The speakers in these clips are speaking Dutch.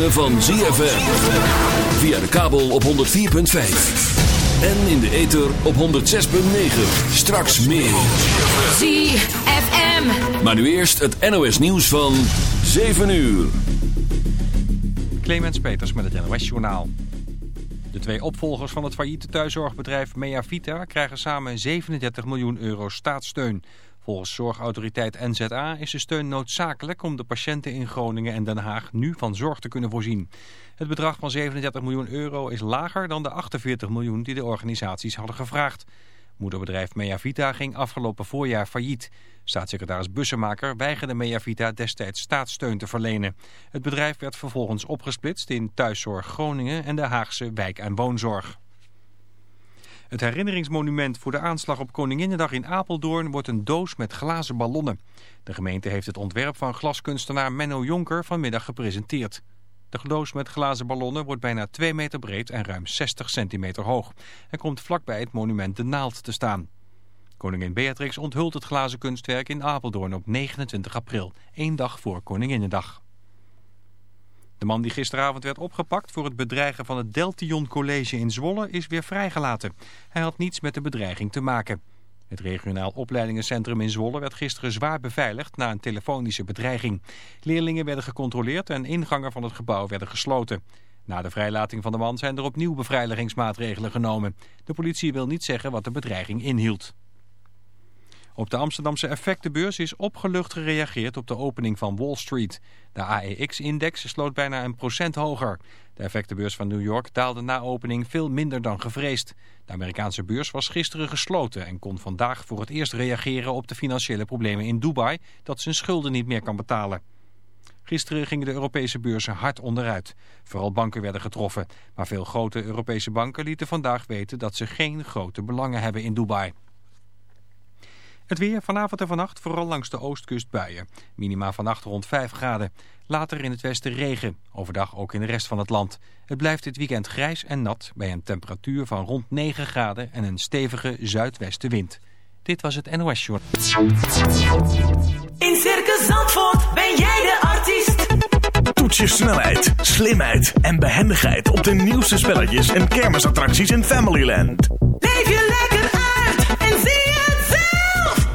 Ritme van ZFM. Via de kabel op 104.5. En in de ether op 106.9. Straks meer. ZFM. Maar nu eerst het NOS nieuws van 7 uur. Clemens Peters met het NOS Journaal. De twee opvolgers van het failliete thuiszorgbedrijf Mea Vita krijgen samen 37 miljoen euro staatssteun. Volgens zorgautoriteit NZA is de steun noodzakelijk om de patiënten in Groningen en Den Haag nu van zorg te kunnen voorzien. Het bedrag van 37 miljoen euro is lager dan de 48 miljoen die de organisaties hadden gevraagd. Moederbedrijf Meavita ging afgelopen voorjaar failliet. Staatssecretaris Bussemaker weigerde Meavita destijds staatssteun te verlenen. Het bedrijf werd vervolgens opgesplitst in Thuiszorg Groningen en de Haagse Wijk- en Woonzorg. Het herinneringsmonument voor de aanslag op Koninginnedag in Apeldoorn wordt een doos met glazen ballonnen. De gemeente heeft het ontwerp van glaskunstenaar Menno Jonker vanmiddag gepresenteerd. De doos met glazen ballonnen wordt bijna 2 meter breed en ruim 60 centimeter hoog. En komt vlakbij het monument De Naald te staan. Koningin Beatrix onthult het glazen kunstwerk in Apeldoorn op 29 april, één dag voor Koninginnedag. De man die gisteravond werd opgepakt voor het bedreigen van het Deltion College in Zwolle is weer vrijgelaten. Hij had niets met de bedreiging te maken. Het regionaal opleidingencentrum in Zwolle werd gisteren zwaar beveiligd na een telefonische bedreiging. Leerlingen werden gecontroleerd en ingangen van het gebouw werden gesloten. Na de vrijlating van de man zijn er opnieuw beveiligingsmaatregelen genomen. De politie wil niet zeggen wat de bedreiging inhield. Op de Amsterdamse effectenbeurs is opgelucht gereageerd op de opening van Wall Street. De AEX-index sloot bijna een procent hoger. De effectenbeurs van New York daalde na opening veel minder dan gevreesd. De Amerikaanse beurs was gisteren gesloten en kon vandaag voor het eerst reageren op de financiële problemen in Dubai dat zijn schulden niet meer kan betalen. Gisteren gingen de Europese beurzen hard onderuit. Vooral banken werden getroffen. Maar veel grote Europese banken lieten vandaag weten dat ze geen grote belangen hebben in Dubai. Het weer vanavond en vannacht vooral langs de oostkust buien. Minima vannacht rond 5 graden. Later in het westen regen. Overdag ook in de rest van het land. Het blijft dit weekend grijs en nat bij een temperatuur van rond 9 graden en een stevige zuidwestenwind. Dit was het NOS Short. In Circus Zandvoort ben jij de artiest. Toets je snelheid, slimheid en behendigheid op de nieuwste spelletjes en kermisattracties in Familyland. Leef je lekker uit en zie.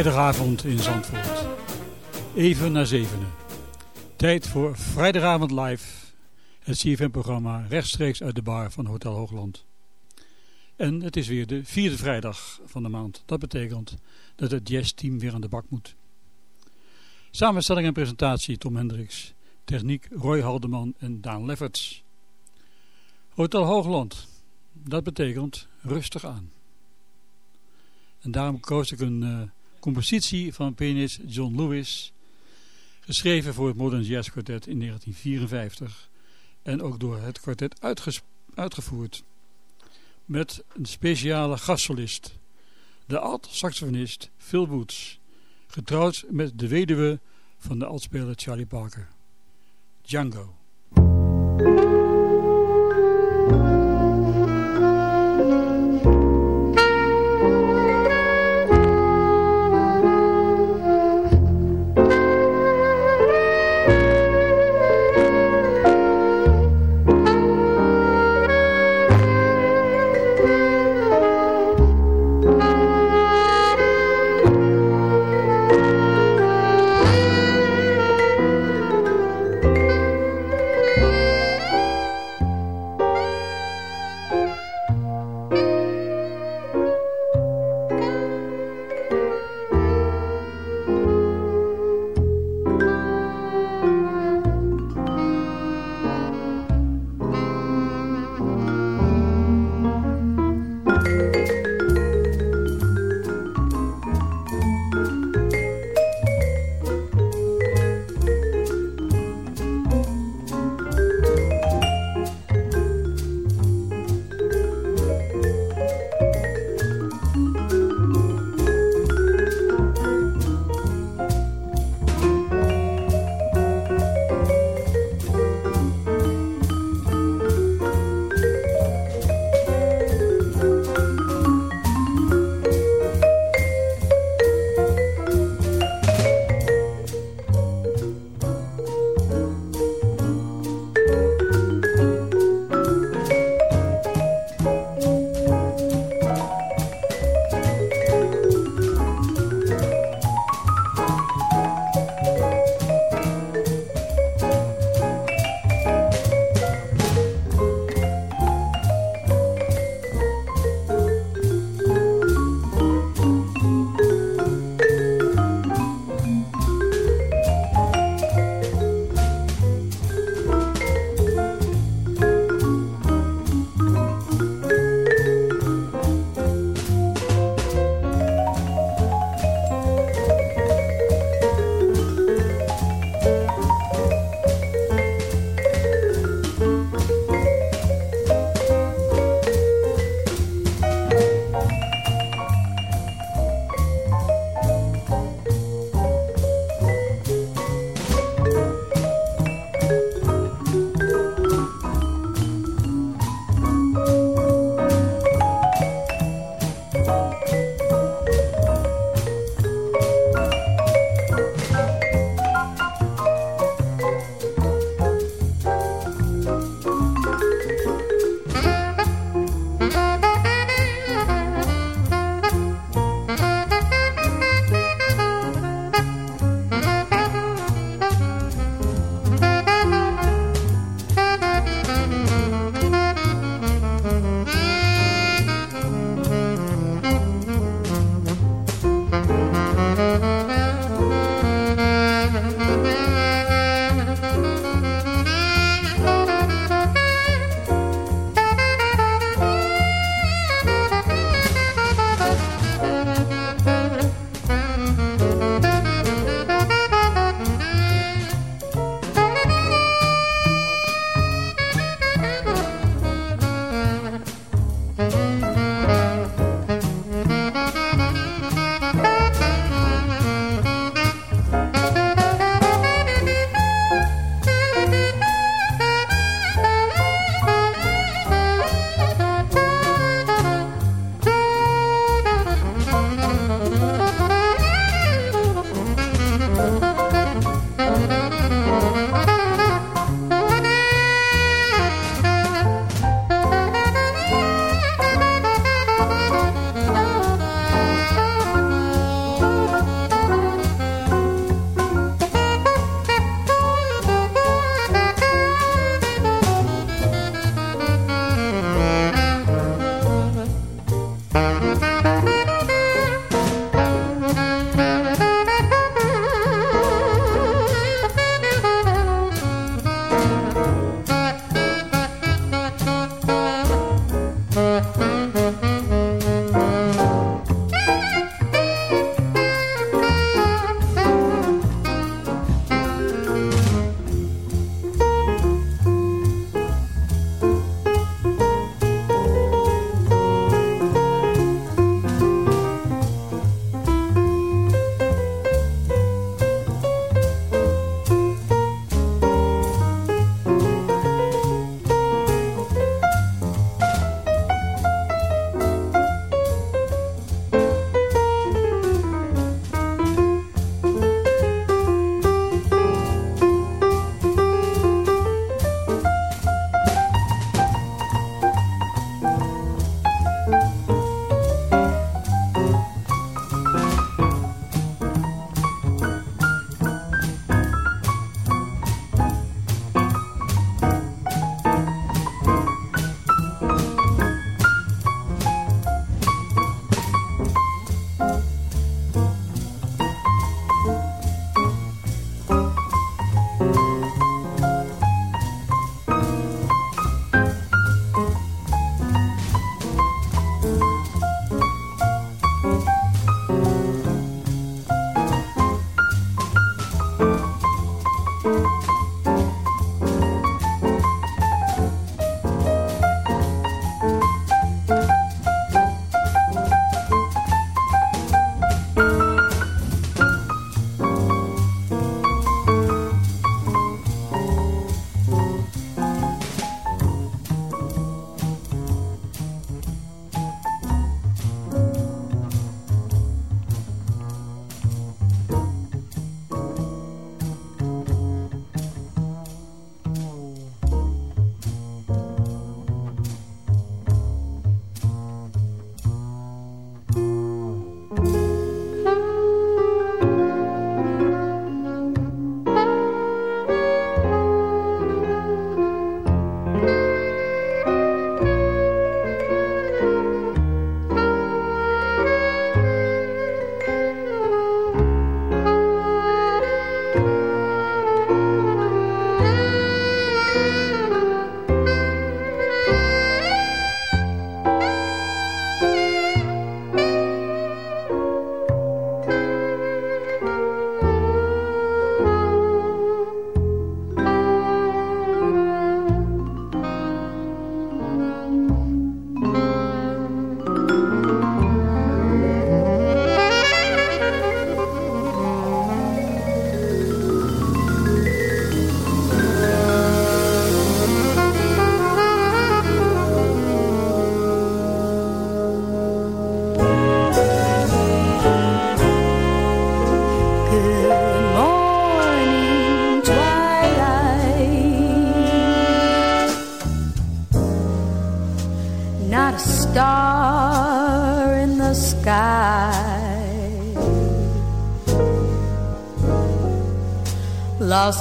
Vrijdagavond in Zandvoort. Even na zevenen. Tijd voor Vrijdagavond Live. Het CFM-programma rechtstreeks uit de bar van Hotel Hoogland. En het is weer de vierde vrijdag van de maand. Dat betekent dat het jazzteam weer aan de bak moet. Samenstelling en presentatie Tom Hendricks. Techniek Roy Haldeman en Daan Lefferts. Hotel Hoogland. Dat betekent rustig aan. En daarom koos ik een uh, compositie van pianist John Lewis, geschreven voor het Modern Jazz Quartet in 1954 en ook door het kwartet uitgevoerd, met een speciale gastsolist, de alt-saxofonist Phil Woods, getrouwd met de weduwe van de altspeler Charlie Parker. Django.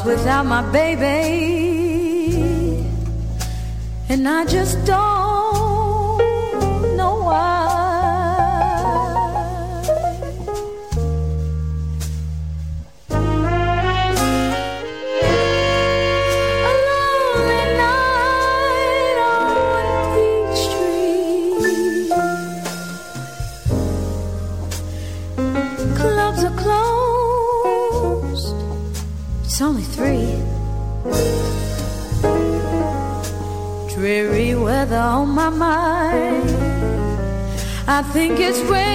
without my baby, and I just don't. think it's when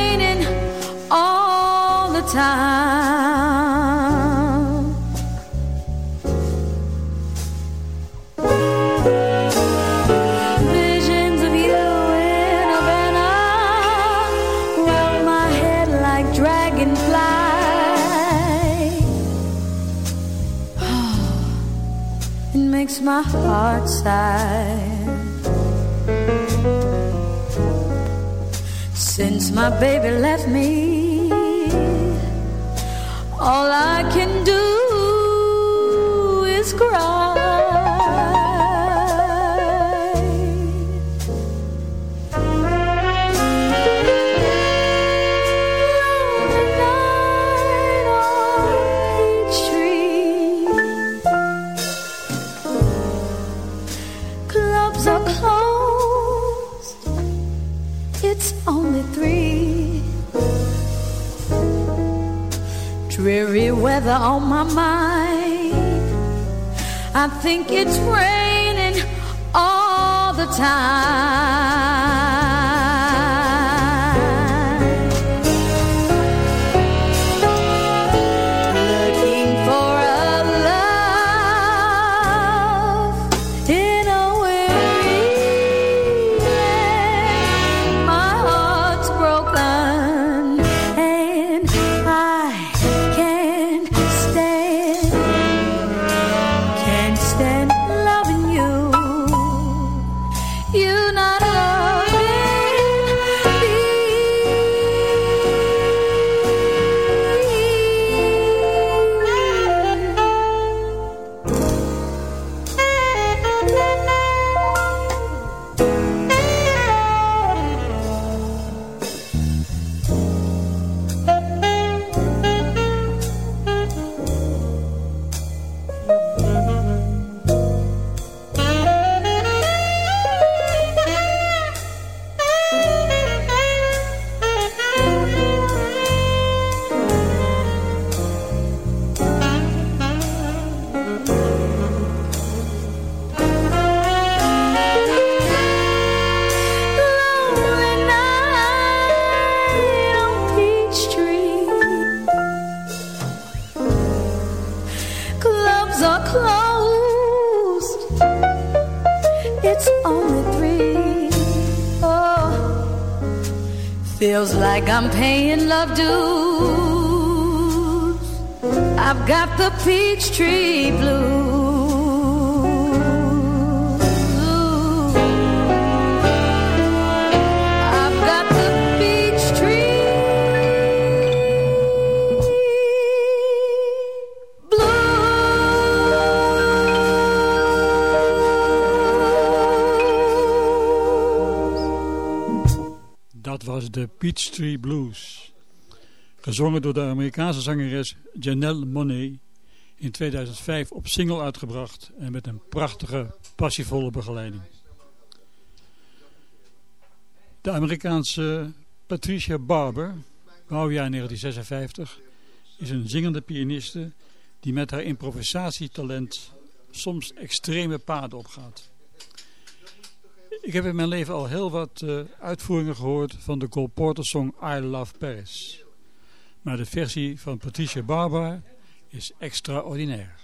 baby left me think it's right. Feels like I'm paying love dues. I've got the peach tree blues. De Peachtree Blues. Gezongen door de Amerikaanse zangeres Janelle Monet. In 2005 op single uitgebracht en met een prachtige, passievolle begeleiding. De Amerikaanse Patricia Barber, bouwjaar 1956, is een zingende pianiste die met haar improvisatietalent soms extreme paden opgaat. Ik heb in mijn leven al heel wat eh, uitvoeringen gehoord van de Cole Porter song I Love Paris. Maar de versie van Patricia Barber is extraordinair.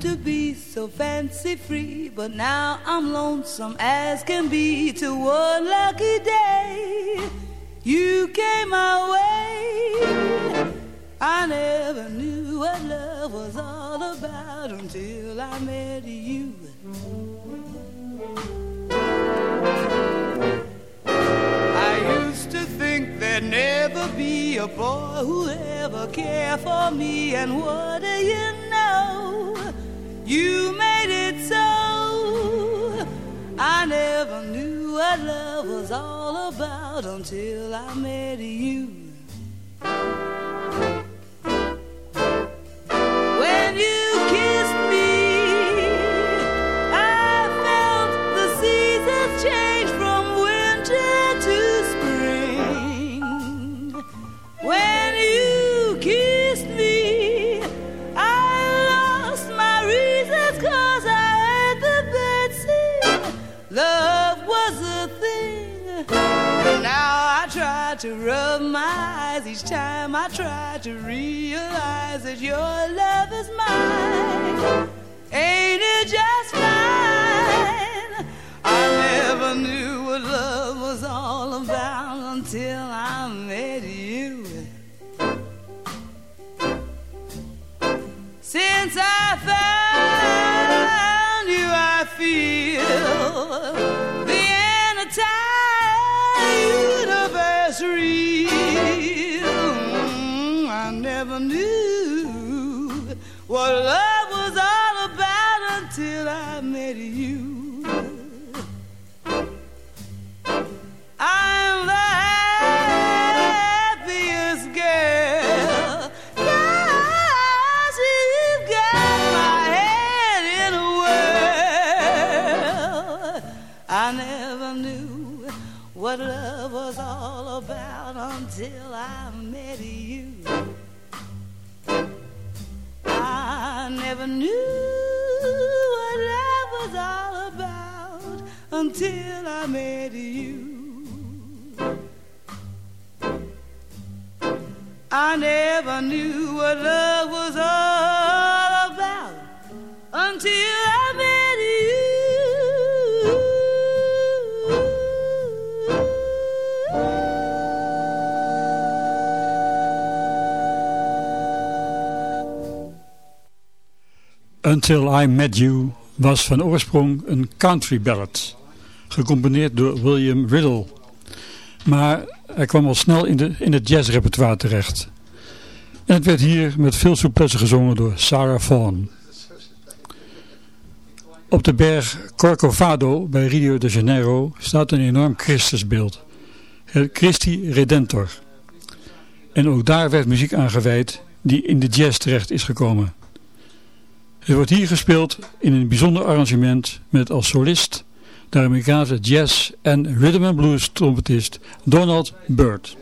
To be so fancy free, but now I'm lonesome as can be. To one lucky day, you came my way. I never knew what love was all about until I met you. I used to think there'd never be a boy who'd ever care for me, and what you know? You made it so. I never knew what love was all about until I met you. To rub my eyes each time I try to realize that your love is mine. Ain't it just fine? I never knew never knew what love was all about until I met you. I'm the happiest girl. Cause you've got my head in a whirl. I never knew what love was all about until I never knew what love was all about until I met you. I never knew what love was all about until I met Until I Met You was van oorsprong een country ballad, gecomponeerd door William Riddle. Maar hij kwam al snel in, de, in het jazzrepertoire terecht. En het werd hier met veel souplesse gezongen door Sarah Vaughan. Op de berg Corcovado bij Rio de Janeiro staat een enorm Christusbeeld, het Christi Redentor. En ook daar werd muziek aangeweid die in de jazz terecht is gekomen. Het wordt hier gespeeld in een bijzonder arrangement met als solist de Amerikaanse jazz- en rhythm and blues trompetist Donald Byrd.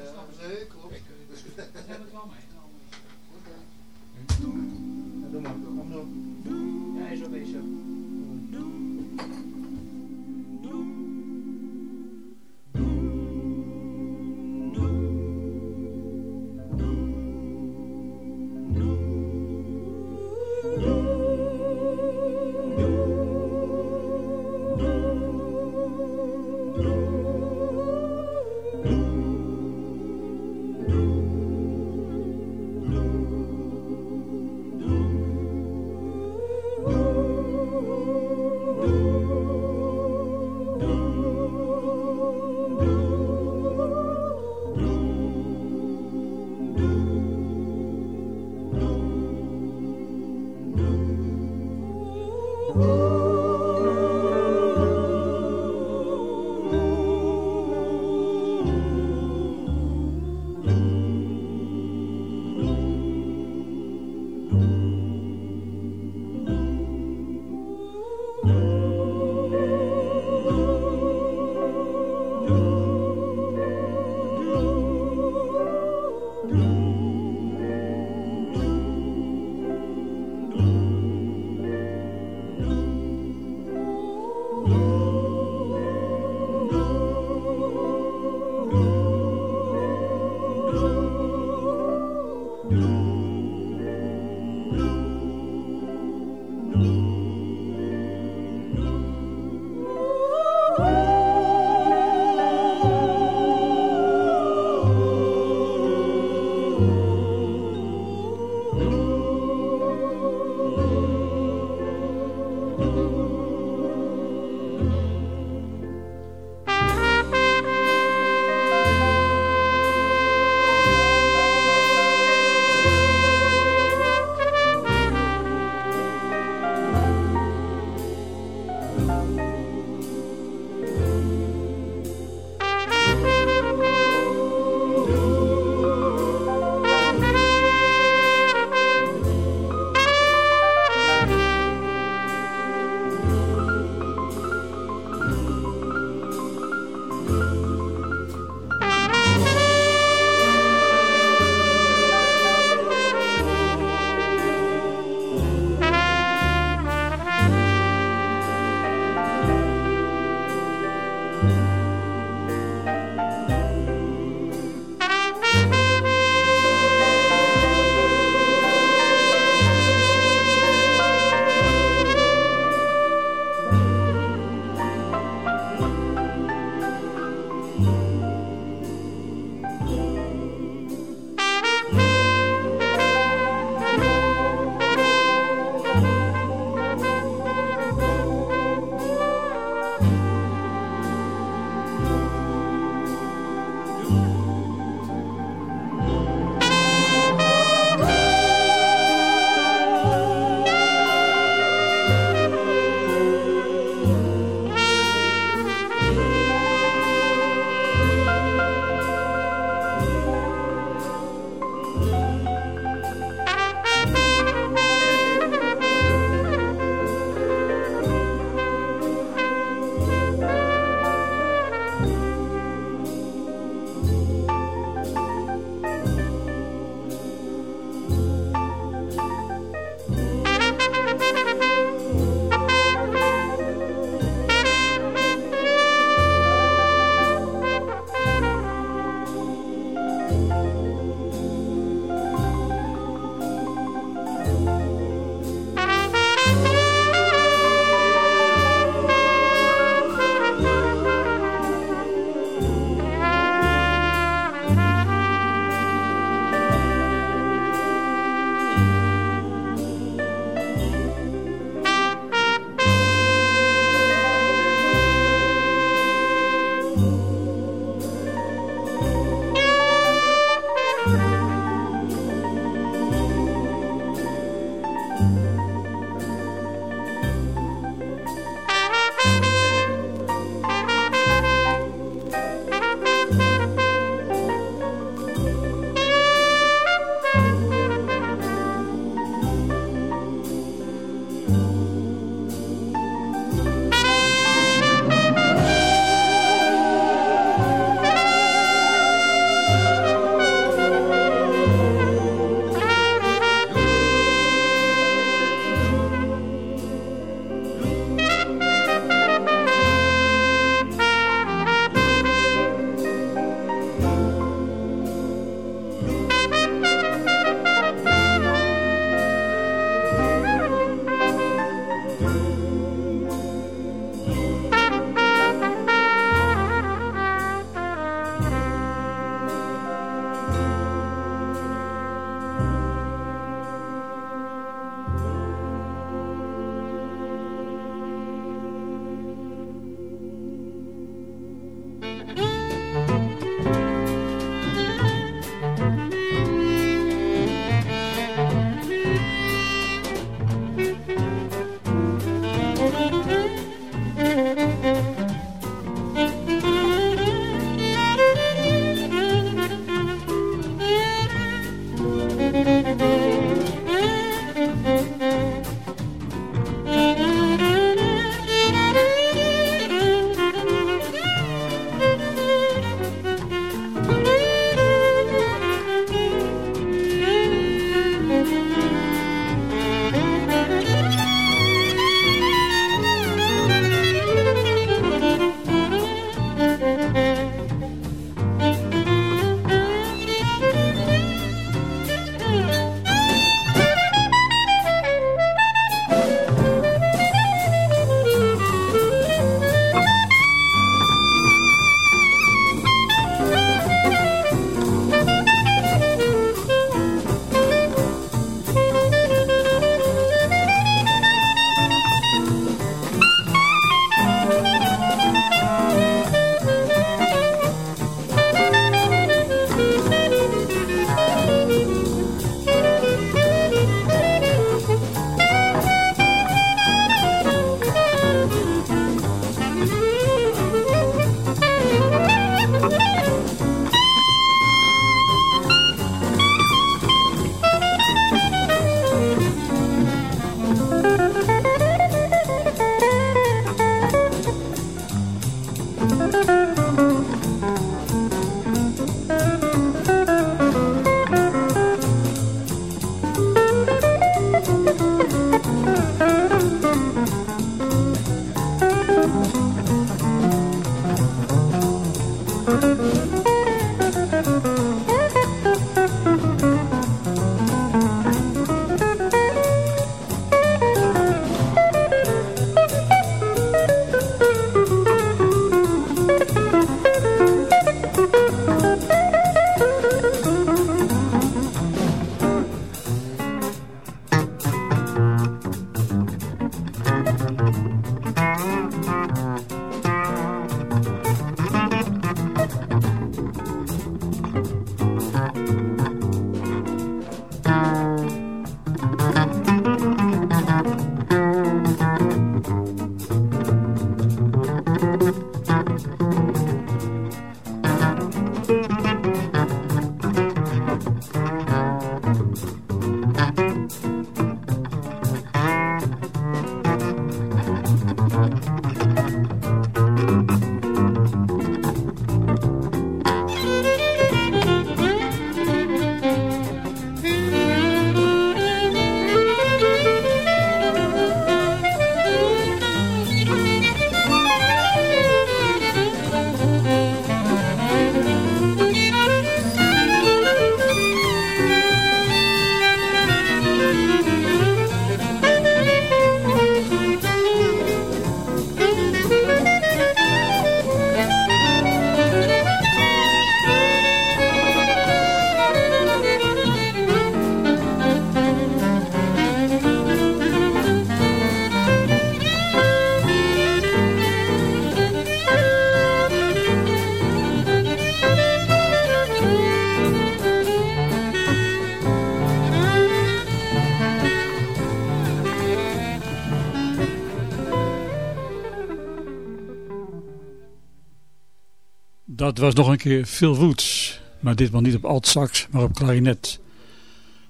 Was nog een keer Phil Woods, maar ditmaal niet op alt-sax, maar op klarinet.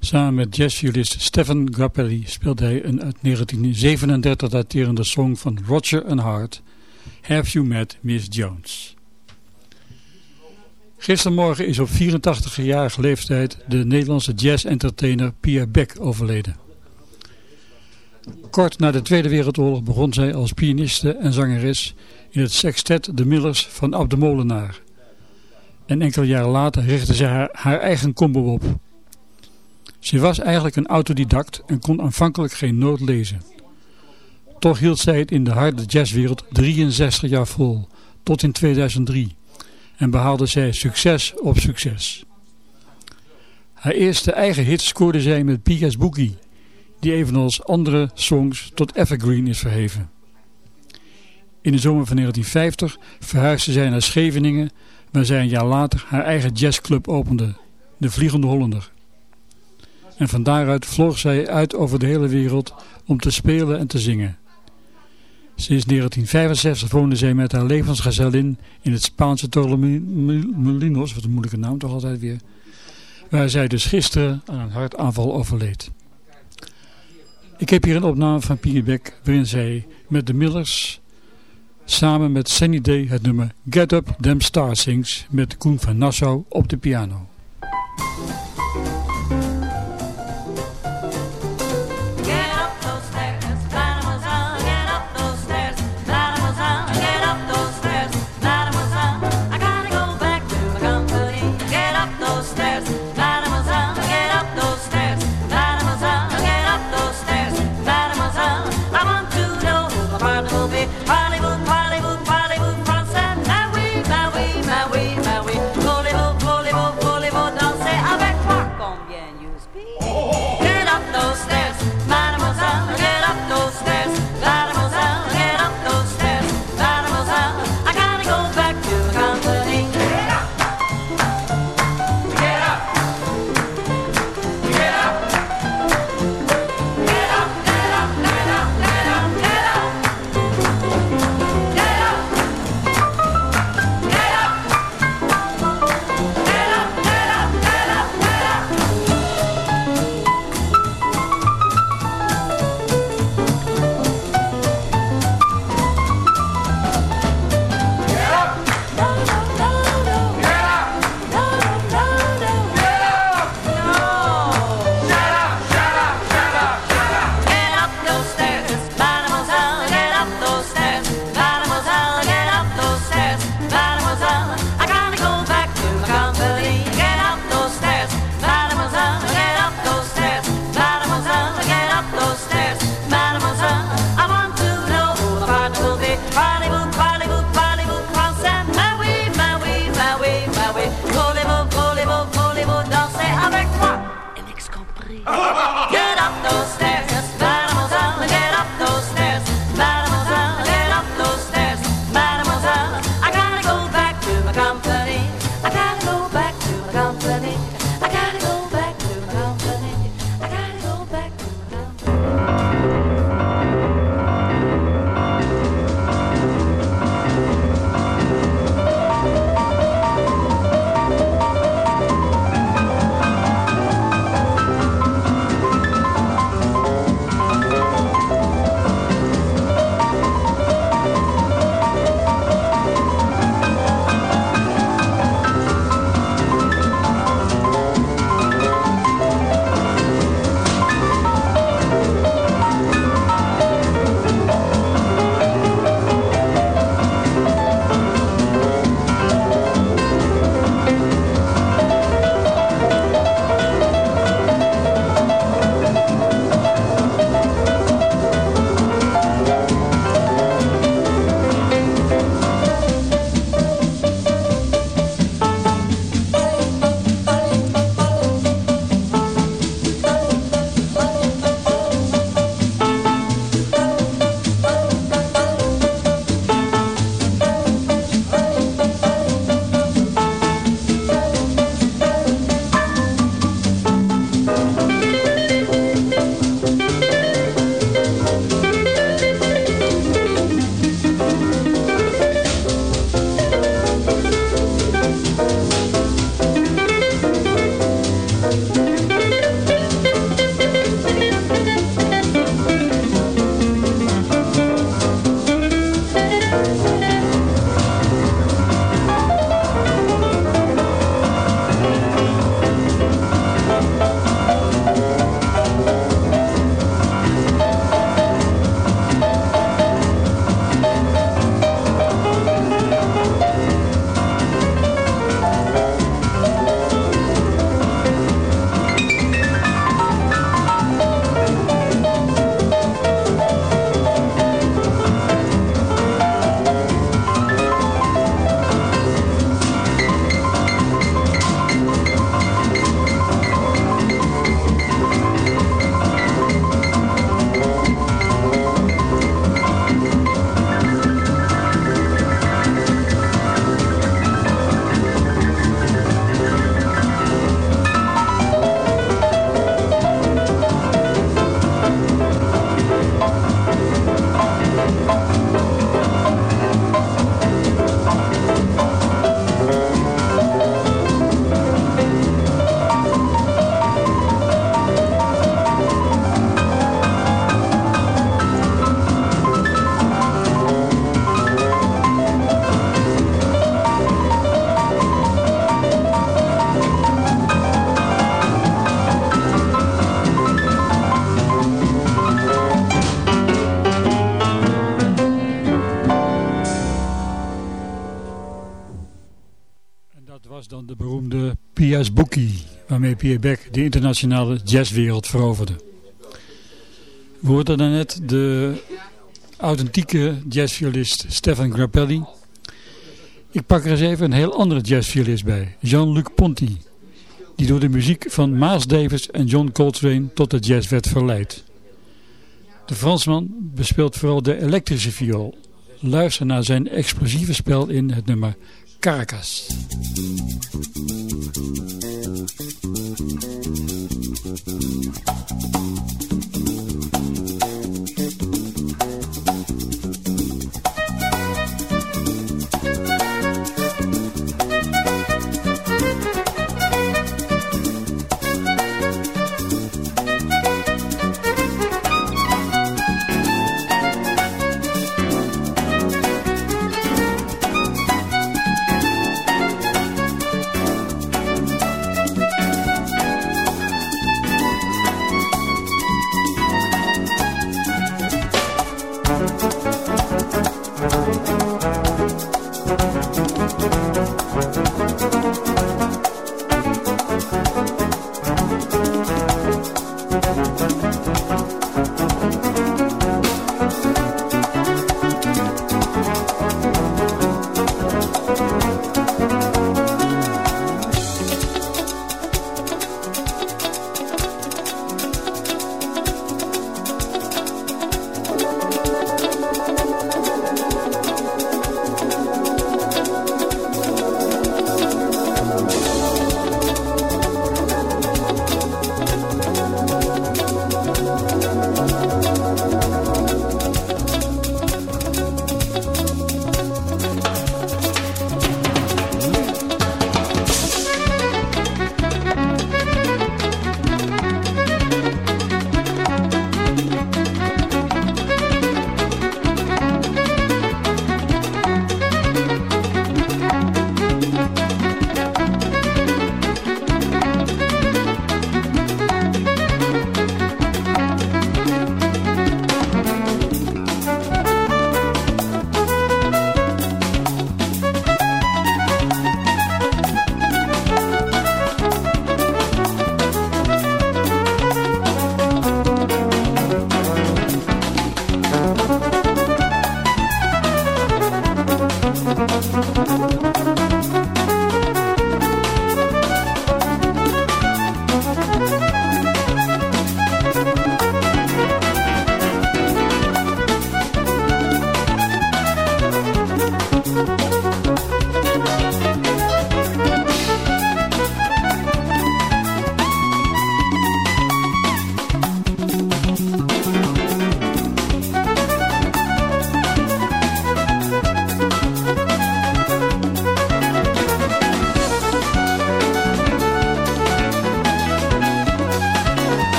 Samen met jazzviolist Stephen Grappelli speelde hij een uit 1937 daterende song van Roger and Hart, Have You Met Miss Jones. Gistermorgen is op 84-jarige leeftijd de Nederlandse jazz-entertainer Pia Beck overleden. Kort na de Tweede Wereldoorlog begon zij als pianiste en zangeres in het sextet De Millers van Ab de Molenaar. En enkele jaren later richtte ze haar, haar eigen combo op. Ze was eigenlijk een autodidact en kon aanvankelijk geen noot lezen. Toch hield zij het in de harde jazzwereld 63 jaar vol, tot in 2003. En behaalde zij succes op succes. Haar eerste eigen hit scoorde zij met Piga's Boogie, die evenals andere songs tot evergreen is verheven. In de zomer van 1950 verhuisde zij naar Scheveningen, waar zij een jaar later haar eigen jazzclub opende, de Vliegende Hollander. En van daaruit vloog zij uit over de hele wereld om te spelen en te zingen. Sinds 1965 woonde zij met haar levensgezellin in het Spaanse Torremolinos, wat een moeilijke naam toch altijd weer, waar zij dus gisteren aan een hartaanval overleed. Ik heb hier een opname van Beck waarin zij met de Millers samen met Sunny Day het nummer Get Up Them Star Sings met Koen van Nassau op de piano. Bookie, waarmee Pierre Beck de internationale jazzwereld veroverde. We hoorden daarnet de authentieke jazzviolist Stefan Grappelli. Ik pak er eens even een heel andere jazzviolist bij, Jean-Luc Ponty, die door de muziek van Miles Davis en John Coltrane tot de jazz werd verleid. De Fransman bespeelt vooral de elektrische viool. Luister naar zijn explosieve spel in het nummer Caracas.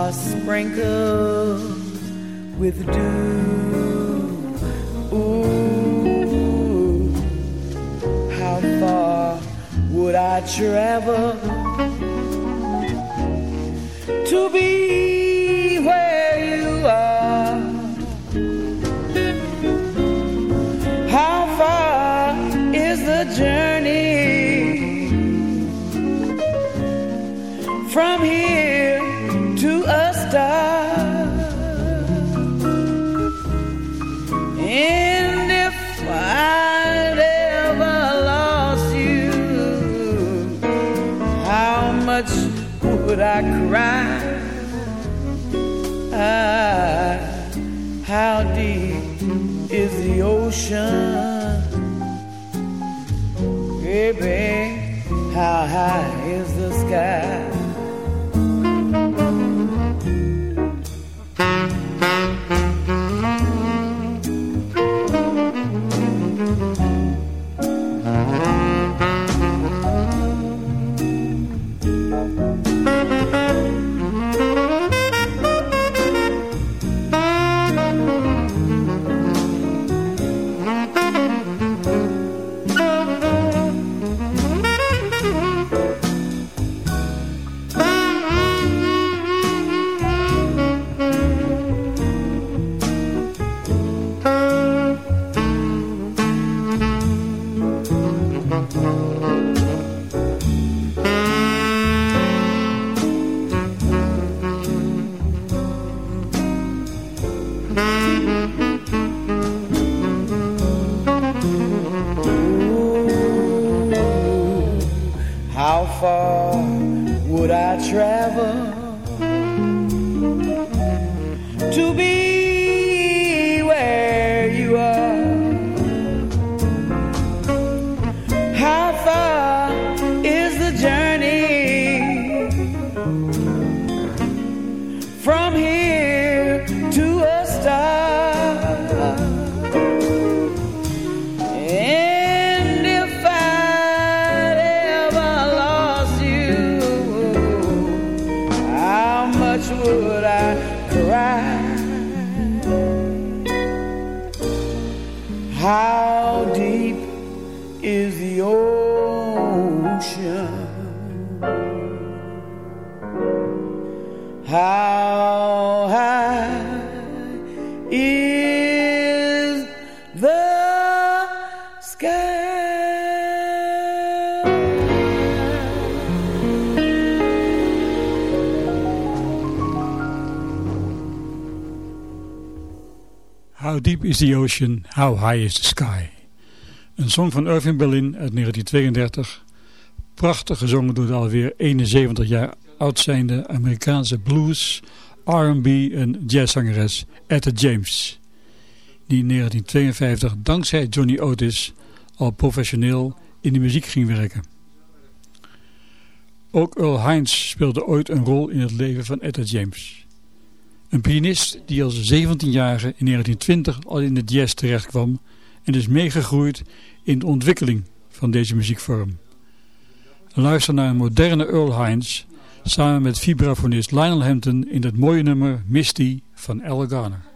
Are sprinkled with dew? Ooh, how far would I travel to be ocean? Baby, how high is the sky? Far would I travel to be Is the Ocean, How High is the Sky. Een song van Irving Berlin uit 1932. Prachtig gezongen door de alweer 71 jaar oud zijnde Amerikaanse blues, R&B en jazzzangeres Etta James. Die in 1952 dankzij Johnny Otis al professioneel in de muziek ging werken. Ook Earl Hines speelde ooit een rol in het leven van Etta James. Een pianist die als 17-jarige in 1920 al in de jazz terechtkwam en is meegegroeid in de ontwikkeling van deze muziekvorm. Luister naar een moderne Earl Hines samen met vibrafonist Lionel Hampton in het mooie nummer Misty van Al Garner.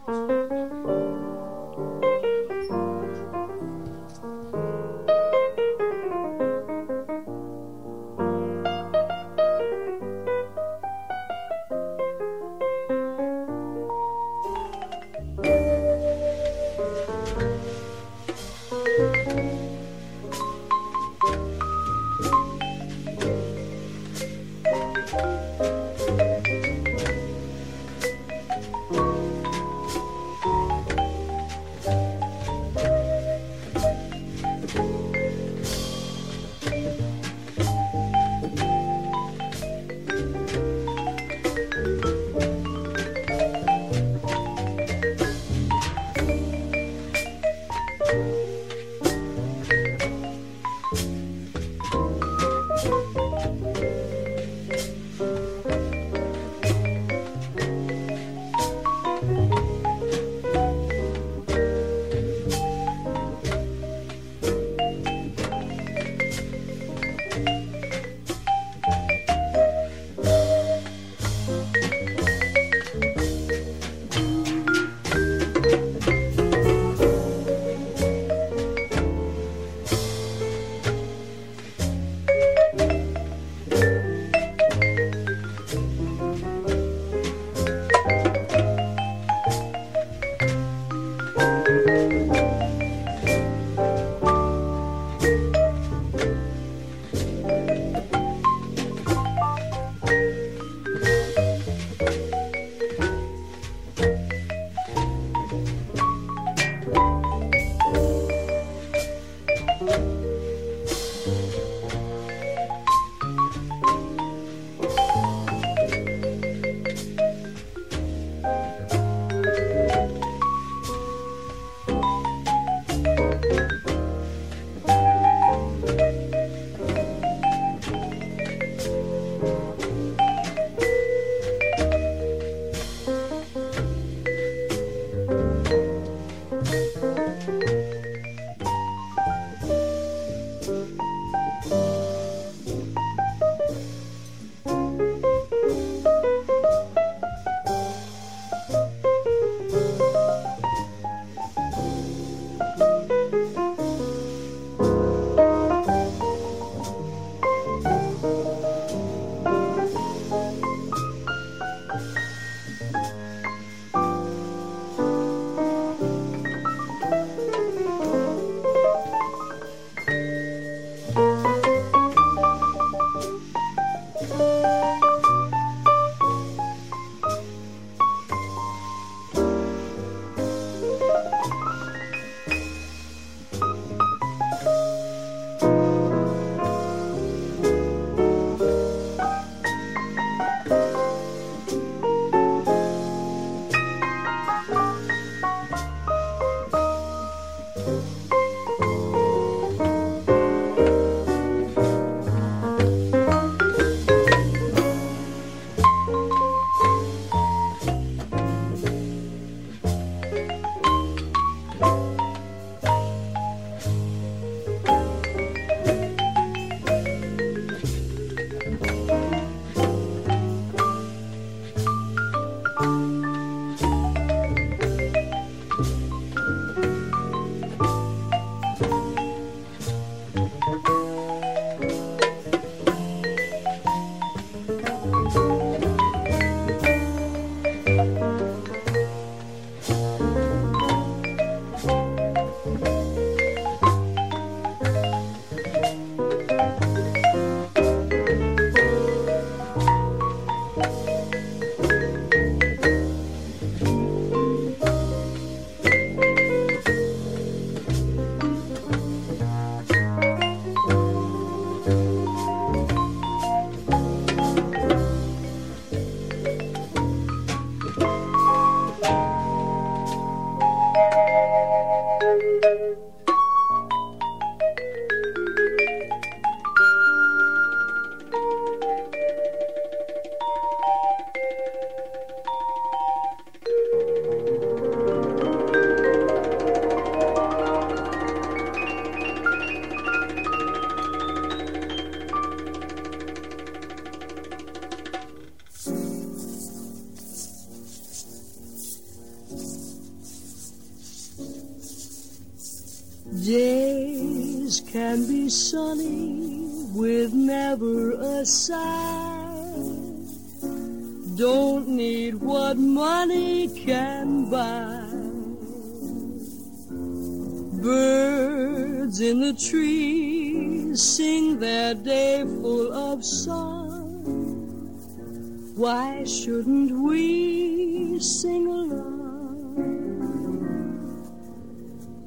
Shouldn't we sing along?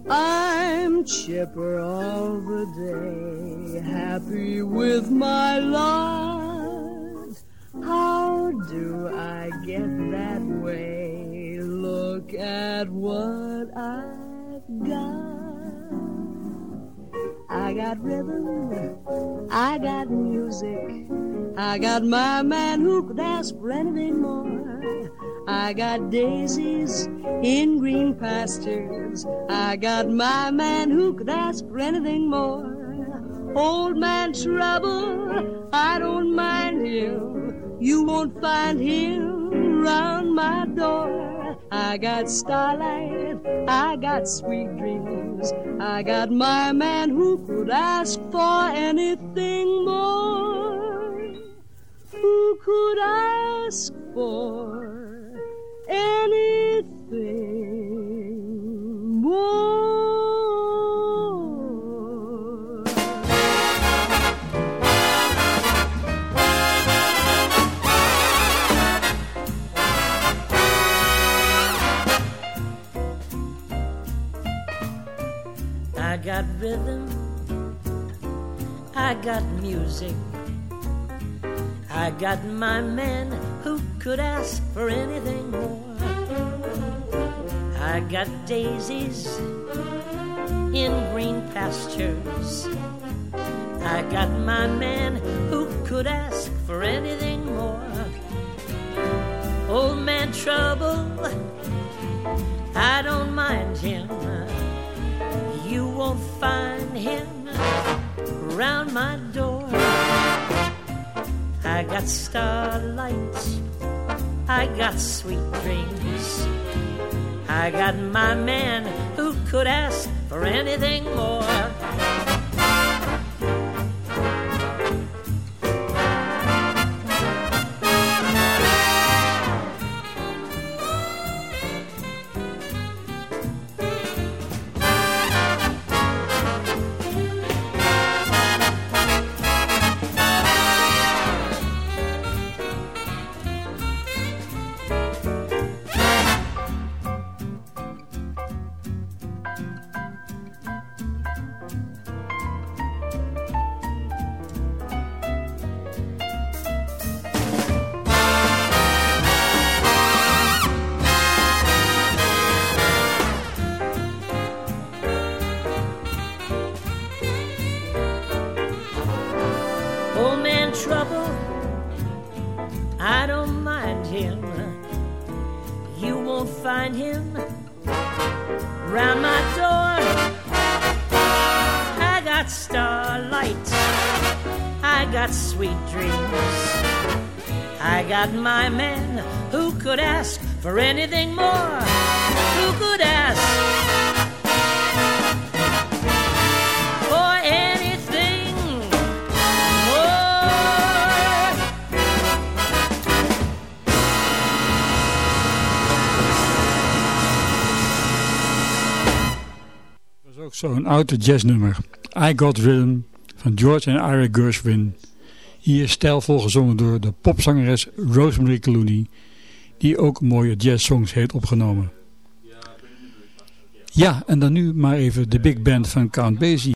I'm chipper all the day, happy with my lot. How do I get that way? Look at what I've I got rhythm, I got music, I got my man who could ask for anything more. I got daisies in green pastures, I got my man who could ask for anything more. Old man trouble, I don't mind him, you won't find him round my door. I got starlight, I got sweet dreams. I got my man who could ask for anything more. Who could ask for anything more? Rhythm, I got music. I got my man who could ask for anything more. I got daisies in green pastures. I got my man who could ask for anything more. Old man trouble, I don't mind him you won't find him around my door. I got starlight, I got sweet dreams. I got my man who could ask for anything more. Oude jazznummer. I Got Rhythm van George en Ira Gershwin. Hier stijlvol gezongen door de popzangeres Rosemary Clooney. Die ook mooie jazzsongs heeft opgenomen. Ja, en dan nu maar even de big band van Count Basie.